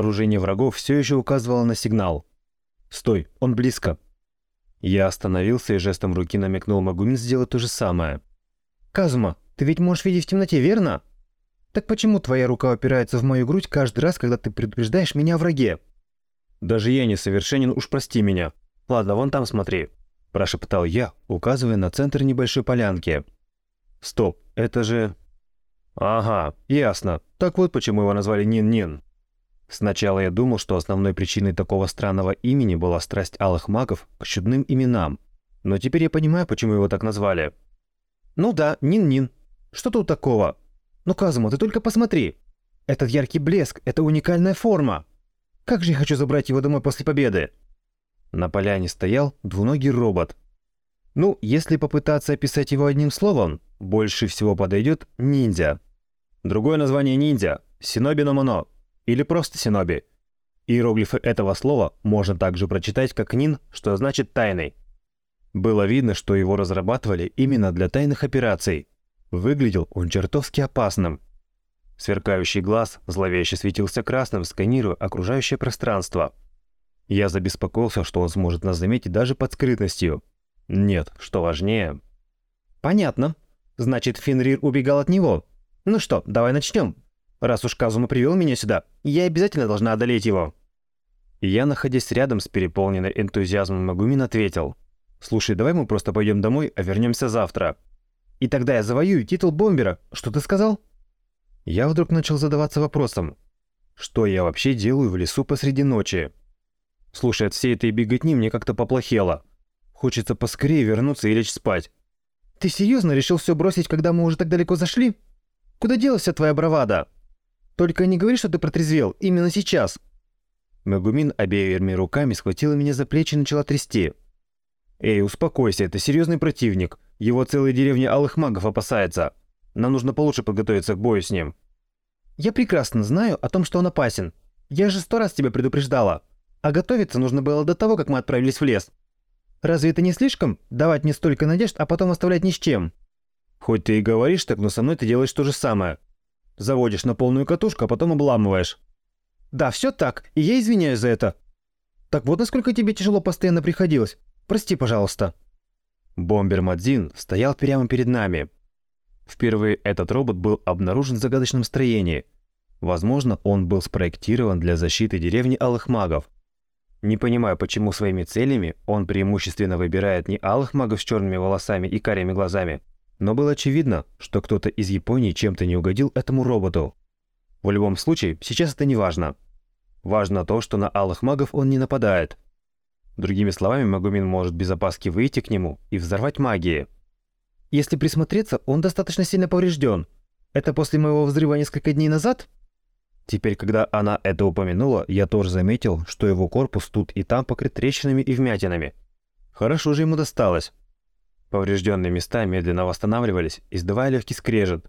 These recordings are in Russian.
Оружение врагов все еще указывало на сигнал. «Стой, он близко!» Я остановился и жестом руки намекнул Магумин сделать то же самое. «Казума, ты ведь можешь видеть в темноте, верно? Так почему твоя рука опирается в мою грудь каждый раз, когда ты предупреждаешь меня о враге?» «Даже я несовершенен, уж прости меня. Ладно, вон там смотри», – прошептал я, указывая на центр небольшой полянки. «Стоп, это же...» «Ага, ясно. Так вот почему его назвали Нин-Нин». Сначала я думал, что основной причиной такого странного имени была страсть алых магов к чудным именам. Но теперь я понимаю, почему его так назвали. «Ну да, Нин-Нин. Что тут такого? Ну, Казума, ты только посмотри. Этот яркий блеск – это уникальная форма. Как же я хочу забрать его домой после победы!» На поляне стоял двуногий робот. Ну, если попытаться описать его одним словом, больше всего подойдет ниндзя. Другое название ниндзя – синоби но моно или просто синоби. Иероглифы этого слова можно также прочитать как нин, что значит тайный. Было видно, что его разрабатывали именно для тайных операций. Выглядел он чертовски опасным. Сверкающий глаз зловеще светился красным, сканируя окружающее пространство. Я забеспокоился, что он сможет нас заметить даже под скрытностью. Нет, что важнее. «Понятно. Значит, Фенрир убегал от него. Ну что, давай начнем. Раз уж Казума привел меня сюда, я обязательно должна одолеть его». Я, находясь рядом с переполненной энтузиазмом Магумин, ответил. «Слушай, давай мы просто пойдем домой, а вернемся завтра». «И тогда я завоюю титул бомбера. Что ты сказал?» Я вдруг начал задаваться вопросом. Что я вообще делаю в лесу посреди ночи? Слушай, от всей этой беготни мне как-то поплохело. Хочется поскорее вернуться и лечь спать. «Ты серьезно решил все бросить, когда мы уже так далеко зашли? Куда делась твоя бравада?» Только не говори, что ты протрезвел именно сейчас. Магумин обеими руками схватила меня за плечи и начала трясти. «Эй, успокойся, это серьезный противник. Его целая деревня алых магов опасается. Нам нужно получше подготовиться к бою с ним». «Я прекрасно знаю о том, что он опасен. Я же сто раз тебя предупреждала. А готовиться нужно было до того, как мы отправились в лес. Разве это не слишком? Давать мне столько надежд, а потом оставлять ни с чем?» «Хоть ты и говоришь так, но со мной ты делаешь то же самое. Заводишь на полную катушку, а потом обламываешь. Да, все так, и я извиняюсь за это. Так вот, насколько тебе тяжело постоянно приходилось. Прости, пожалуйста. Бомбер Мадзин стоял прямо перед нами. Впервые этот робот был обнаружен в загадочном строении. Возможно, он был спроектирован для защиты деревни Алых Магов. Не понимаю, почему своими целями он преимущественно выбирает не Алых Магов с черными волосами и карими глазами, но было очевидно, что кто-то из Японии чем-то не угодил этому роботу. В любом случае, сейчас это не важно. Важно то, что на алых магов он не нападает. Другими словами, Магумин может без опаски выйти к нему и взорвать магии. Если присмотреться, он достаточно сильно поврежден. Это после моего взрыва несколько дней назад? Теперь, когда она это упомянула, я тоже заметил, что его корпус тут и там покрыт трещинами и вмятинами. Хорошо же ему досталось. Поврежденные места медленно восстанавливались, издавая легкий скрежет.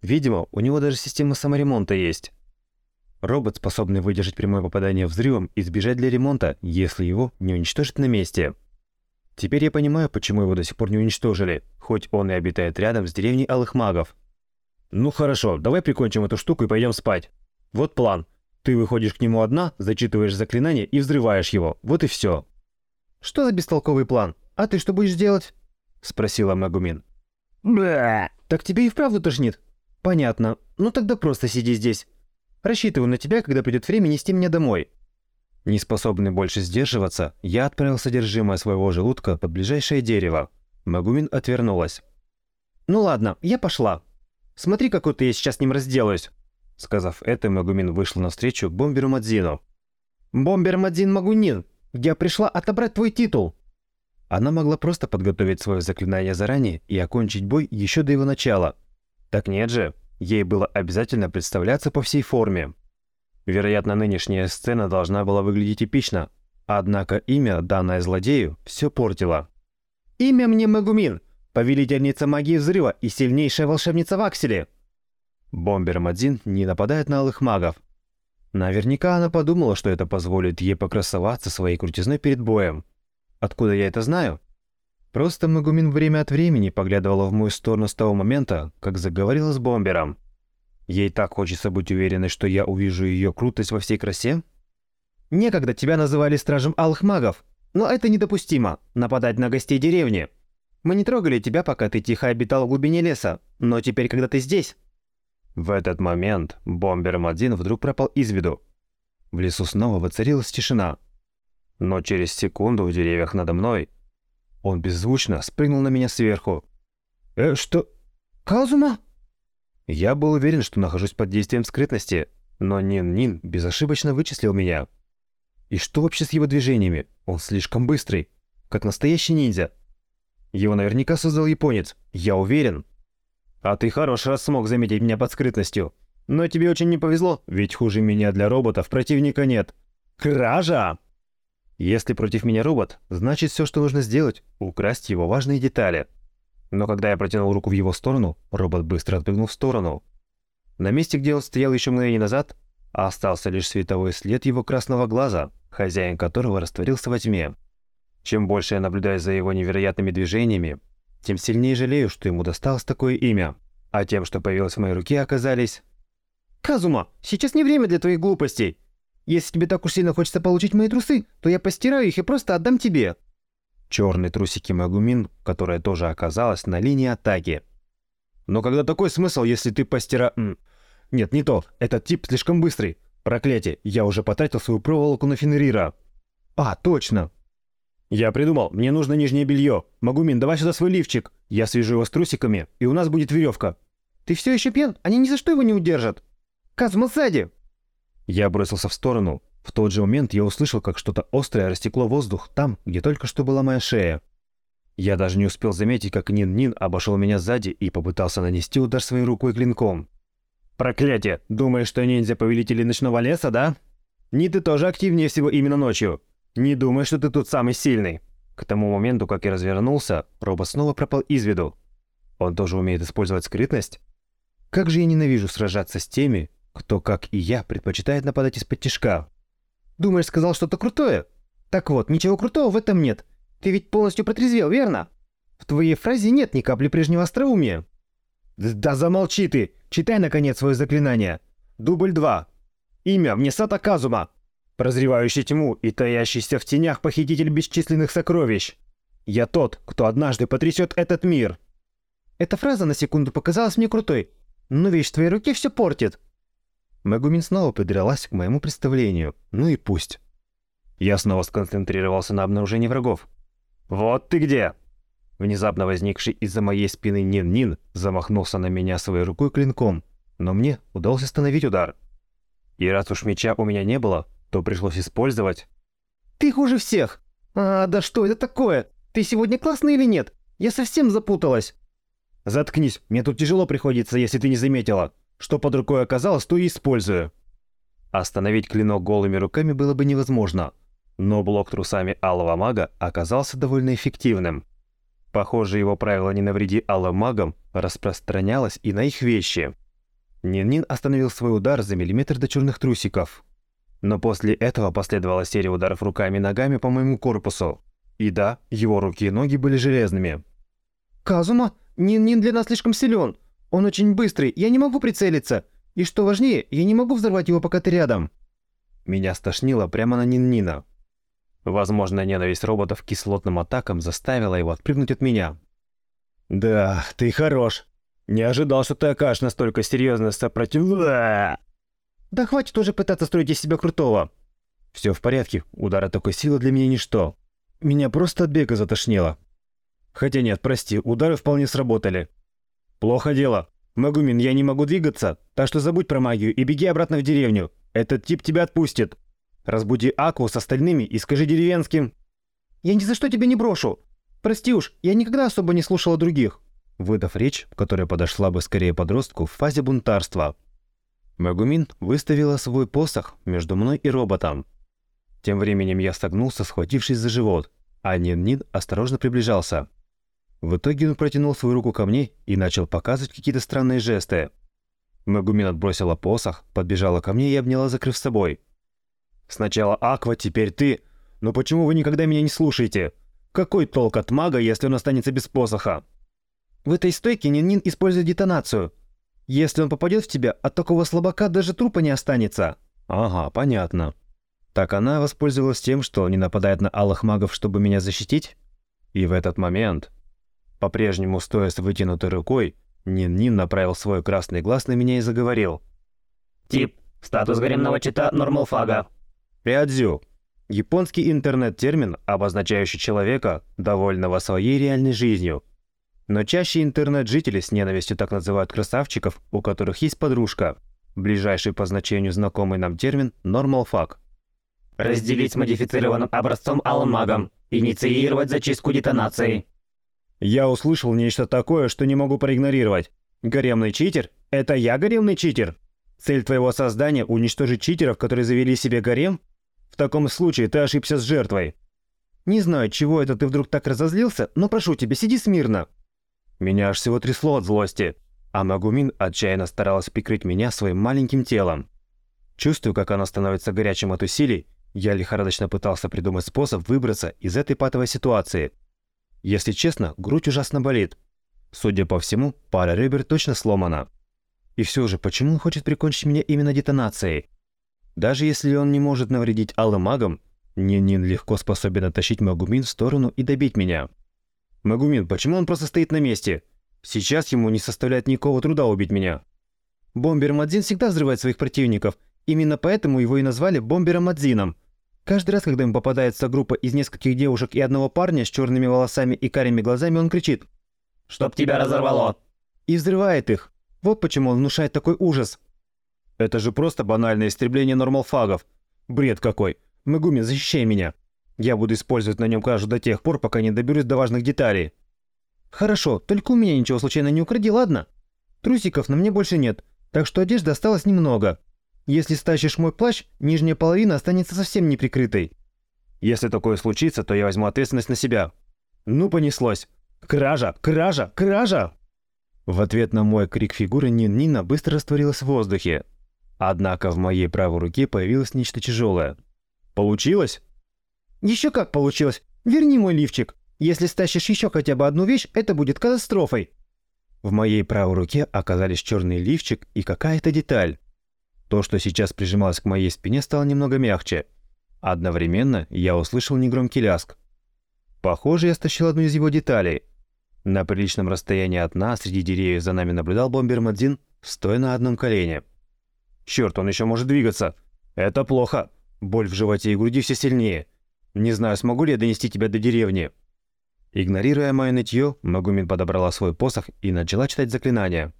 Видимо, у него даже система саморемонта есть. Робот, способный выдержать прямое попадание взрывом и сбежать для ремонта, если его не уничтожить на месте. Теперь я понимаю, почему его до сих пор не уничтожили, хоть он и обитает рядом с деревней Алых Магов. Ну хорошо, давай прикончим эту штуку и пойдем спать. Вот план. Ты выходишь к нему одна, зачитываешь заклинание и взрываешь его. Вот и все. Что за бестолковый план? А ты что будешь делать? — спросила Магумин. «Бля, так тебе и вправду тошнит?» «Понятно. Ну тогда просто сиди здесь. Рассчитываю на тебя, когда придет время нести меня домой». Неспособный больше сдерживаться, я отправил содержимое своего желудка под ближайшее дерево. Магумин отвернулась. «Ну ладно, я пошла. Смотри, какой ты я сейчас с ним разделаюсь». Сказав это, Магумин вышла навстречу бомберу Мадзину. «Бомбер Мадзин Магунин, я пришла отобрать твой титул». Она могла просто подготовить свое заклинание заранее и окончить бой еще до его начала. Так нет же, ей было обязательно представляться по всей форме. Вероятно, нынешняя сцена должна была выглядеть эпично, однако имя, данное злодею, все портило. «Имя мне Магумин, повелительница магии взрыва и сильнейшая волшебница в Акселе!» Бомбер Мадзин не нападает на алых магов. Наверняка она подумала, что это позволит ей покрасоваться своей крутизной перед боем. Откуда я это знаю? Просто Магумин время от времени поглядывала в мою сторону с того момента, как заговорила с бомбером. Ей так хочется быть уверенной, что я увижу ее крутость во всей красе? Некогда тебя называли стражем алых магов, но это недопустимо – нападать на гостей деревни. Мы не трогали тебя, пока ты тихо обитал в глубине леса, но теперь, когда ты здесь... В этот момент бомбер М1 вдруг пропал из виду. В лесу снова воцарилась тишина. Но через секунду в деревьях надо мной он беззвучно спрыгнул на меня сверху. «Э, что? Казума?» Я был уверен, что нахожусь под действием скрытности, но Нин-Нин безошибочно вычислил меня. И что вообще с его движениями? Он слишком быстрый, как настоящий ниндзя. Его наверняка создал японец, я уверен. А ты хорош, раз смог заметить меня под скрытностью. Но тебе очень не повезло, ведь хуже меня для роботов противника нет. Кража! Если против меня робот, значит все, что нужно сделать — украсть его важные детали. Но когда я протянул руку в его сторону, робот быстро отпрыгнул в сторону. На месте, где он стоял еще мгновение назад, остался лишь световой след его красного глаза, хозяин которого растворился во тьме. Чем больше я наблюдаю за его невероятными движениями, тем сильнее жалею, что ему досталось такое имя. А тем, что появилось в моей руке, оказались... «Казума, сейчас не время для твоих глупостей. Если тебе так уж сильно хочется получить мои трусы, то я постираю их и просто отдам тебе». Черные трусики Магумин, которая тоже оказалась на линии атаки. «Но когда такой смысл, если ты постира...» «Нет, не то. Этот тип слишком быстрый. Проклятие, я уже потратил свою проволоку на Фенрира». «А, точно!» «Я придумал, мне нужно нижнее белье. Магумин, давай сюда свой лифчик. Я свяжу его с трусиками, и у нас будет веревка». «Ты все еще пьян? Они ни за что его не удержат!» «Казма сзади!» Я бросился в сторону. В тот же момент я услышал, как что-то острое растекло воздух там, где только что была моя шея. Я даже не успел заметить, как Нин-Нин обошел меня сзади и попытался нанести удар своей рукой клинком. «Проклятие! Думаешь, что ниндзя повелители ночного леса, да? Не ты тоже активнее всего именно ночью. Не думай, что ты тут самый сильный». К тому моменту, как я развернулся, робот снова пропал из виду. Он тоже умеет использовать скрытность? Как же я ненавижу сражаться с теми, кто, как и я, предпочитает нападать из-под тишка. Думаешь, сказал что-то крутое? Так вот, ничего крутого в этом нет. Ты ведь полностью протрезвел, верно? В твоей фразе нет ни капли прежнего остроумия. Да замолчи ты! Читай, наконец, свое заклинание. Дубль 2. Имя Внесата Казума. Прозревающий тьму и таящийся в тенях похититель бесчисленных сокровищ. Я тот, кто однажды потрясет этот мир. Эта фраза на секунду показалась мне крутой, но вещь в твоей руке все портит. Магумин снова придралась к моему представлению. Ну и пусть. Я снова сконцентрировался на обнаружении врагов. «Вот ты где!» Внезапно возникший из-за моей спины Нин-Нин замахнулся на меня своей рукой клинком, но мне удалось остановить удар. И раз уж меча у меня не было, то пришлось использовать... «Ты хуже всех! А, да что это такое? Ты сегодня классный или нет? Я совсем запуталась!» «Заткнись, мне тут тяжело приходится, если ты не заметила!» Что под рукой оказалось, то и использую. Остановить клинок голыми руками было бы невозможно, но блок трусами алого мага оказался довольно эффективным. Похоже, его правило «не навреди алым магам» распространялось и на их вещи. Нин-Нин остановил свой удар за миллиметр до черных трусиков. Но после этого последовала серия ударов руками и ногами по моему корпусу. И да, его руки и ноги были железными. «Казума, Нин-Нин для нас слишком силен. Он очень быстрый, я не могу прицелиться. И что важнее, я не могу взорвать его, пока ты рядом. Меня стошнило прямо на Нин-Нина. Возможно, ненависть роботов к кислотным атакам заставила его отпрыгнуть от меня. «Да, ты хорош. Не ожидал, что ты окажешь настолько серьезно сопротив...» «Да хватит уже пытаться строить из себя крутого». «Все в порядке, удара такой силы для меня ничто. Меня просто от бега затошнило. Хотя нет, прости, удары вполне сработали. «Плохо дело. Магумин, я не могу двигаться, так что забудь про магию и беги обратно в деревню. Этот тип тебя отпустит. Разбуди Аку с остальными и скажи деревенским». «Я ни за что тебя не брошу. Прости уж, я никогда особо не слушала других». Выдав речь, которая подошла бы скорее подростку в фазе бунтарства. Магумин выставила свой посох между мной и роботом. Тем временем я согнулся, схватившись за живот, а Нин-Нин осторожно приближался. В итоге он протянул свою руку ко мне и начал показывать какие-то странные жесты. Магумин отбросила посох, подбежала ко мне и обняла, закрыв собой. «Сначала Аква, теперь ты. Но почему вы никогда меня не слушаете? Какой толк от мага, если он останется без посоха?» «В этой стойке Нин-Нин использует детонацию. Если он попадет в тебя, от такого слабака даже трупа не останется. Ага, понятно. Так она воспользовалась тем, что не нападает на алых магов, чтобы меня защитить? И в этот момент, по-прежнему стоя с вытянутой рукой, Нин-Нин направил свой красный глаз на меня и заговорил. Тип. Статус гаремного чита нормалфага. Рядзю. Японский интернет-термин, обозначающий человека, довольного своей реальной жизнью. Но чаще интернет-жители с ненавистью так называют красавчиков, у которых есть подружка. Ближайший по значению знакомый нам термин – нормалфаг. Разделить с модифицированным образцом алмагом. Инициировать зачистку детонации. Я услышал нечто такое, что не могу проигнорировать. Гаремный читер? Это я гаремный читер? Цель твоего создания – уничтожить читеров, которые завели себе гарем? В таком случае ты ошибся с жертвой. Не знаю, чего это ты вдруг так разозлился, но прошу тебя, сиди смирно. Меня аж всего трясло от злости, а Магумин отчаянно старалась прикрыть меня своим маленьким телом. Чувствую, как оно становится горячим от усилий, я лихорадочно пытался придумать способ выбраться из этой патовой ситуации. Если честно, грудь ужасно болит. Судя по всему, пара ребер точно сломана. И все же, почему он хочет прикончить меня именно детонацией? Даже если он не может навредить алым магам, Нин-Нин легко способен оттащить Магумин в сторону и добить меня. Магумин, почему он просто стоит на месте? Сейчас ему не составляет никакого труда убить меня. Бомбер Мадзин всегда взрывает своих противников. Именно поэтому его и назвали Бомбером Мадзином. Каждый раз, когда ему попадается группа из нескольких девушек и одного парня с черными волосами и карими глазами, он кричит «Чтоб тебя разорвало!» и взрывает их. Вот почему он внушает такой ужас. Это же просто банальное истребление нормалфагов. Бред какой. Мегуми, защищай меня. Я буду использовать на нем кражу до тех пор, пока не доберусь до важных деталей. Хорошо, только у меня ничего случайно не укради, ладно? Трусиков на мне больше нет, так что одежды осталось немного. Если стащишь мой плащ, нижняя половина останется совсем неприкрытой. Если такое случится, то я возьму ответственность на себя. Ну, понеслось. Кража, кража, кража! В ответ на мой крик фигуры Нин Нина быстро растворилась в воздухе. Однако в моей правой руке появилось нечто тяжелое. Получилось? Еще как получилось. Верни мой лифчик. Если стащишь еще хотя бы одну вещь, это будет катастрофой. В моей правой руке оказались черный лифчик и какая-то деталь. То, что сейчас прижималось к моей спине, стало немного мягче. Одновременно я услышал негромкий ляск. Похоже, я стащил одну из его деталей. На приличном расстоянии от нас, среди деревьев, за нами наблюдал бомбер Мадзин, стоя на одном колене. Черт, он еще может двигаться. Это плохо. Боль в животе и груди все сильнее. Не знаю, смогу ли я донести тебя до деревни. Игнорируя мое нытье, Магумин подобрала свой посох и начала читать заклинание.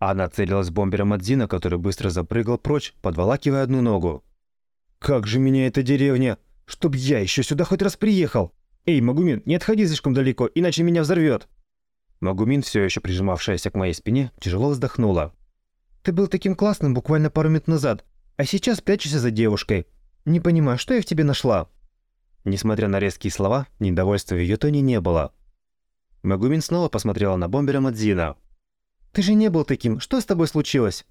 Она целилась в бомбера Мадзина, который быстро запрыгал прочь, подволакивая одну ногу. «Как же меня эта деревня! Чтоб я еще сюда хоть раз приехал! Эй, Магумин, не отходи слишком далеко, иначе меня взорвет!» Магумин, все еще прижимавшаяся к моей спине, тяжело вздохнула. «Ты был таким классным буквально пару минут назад, а сейчас прячешься за девушкой. Не понимаю, что я в тебе нашла?» Несмотря на резкие слова, недовольства в ее тоне не было. Магумин снова посмотрела на бомбера Мадзина. Ты же не был таким. Что с тобой случилось?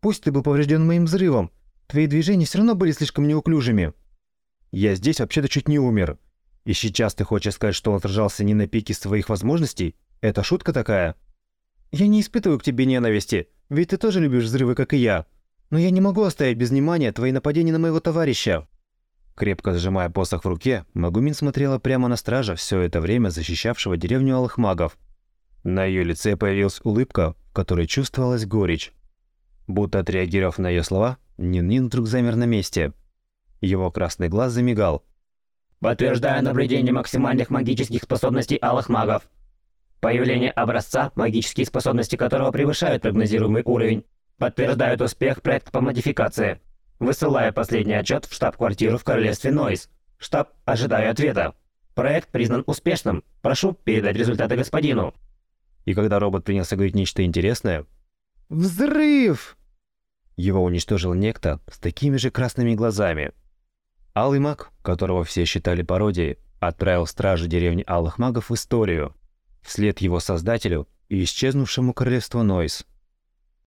Пусть ты был поврежден моим взрывом. Твои движения все равно были слишком неуклюжими. Я здесь вообще-то чуть не умер. И сейчас ты хочешь сказать, что он сражался не на пике своих возможностей? Это шутка такая? Я не испытываю к тебе ненависти, ведь ты тоже любишь взрывы, как и я. Но я не могу оставить без внимания твои нападения на моего товарища. Крепко сжимая посох в руке, Магумин смотрела прямо на стража, все это время защищавшего деревню алых магов. На ее лице появилась улыбка, в которой чувствовалась горечь. Будто отреагировав на ее слова, Нин-Нин вдруг замер на месте. Его красный глаз замигал. «Подтверждаю наблюдение максимальных магических способностей алых магов. Появление образца, магические способности которого превышают прогнозируемый уровень, подтверждают успех проекта по модификации. Высылаю последний отчет в штаб-квартиру в королевстве Нойс. Штаб, ожидаю ответа. Проект признан успешным. Прошу передать результаты господину». И когда робот принялся говорить нечто интересное... «Взрыв!» Его уничтожил некто с такими же красными глазами. Алый маг, которого все считали пародией, отправил стражи деревни Алых Магов в историю, вслед его создателю и исчезнувшему королевству Нойс.